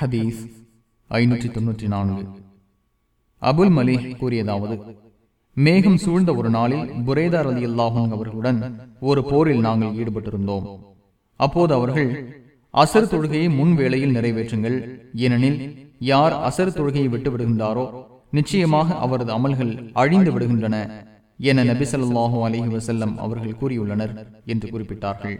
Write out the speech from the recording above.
ஹதீஸ் ஐநூற்றி தொன்னூற்றி நான்கு அபுல் மலிக் கூறியதாவது மேகம் சூழ்ந்த ஒரு நாளில் புரேதார் அலி அல்லாஹும் அவர்களுடன் ஒரு போரில் நாங்கள் ஈடுபட்டிருந்தோம். அப்போது அவர்கள் அசர் தொழுகையை முன் வேளையில் நிறைவேற்றுங்கள். ஏனெனில் யார் அசர் தொழுகையை விட்டு விடுகின்றாரோ நிச்சயமாக அவரது அமல்கள் அழிந்து விடுகின்றன என நபி ஸல்லல்லாஹு வசல்லம் அவர்கள் கூறியுள்ளனர் என்று குறிப்பிட்டார்கள்.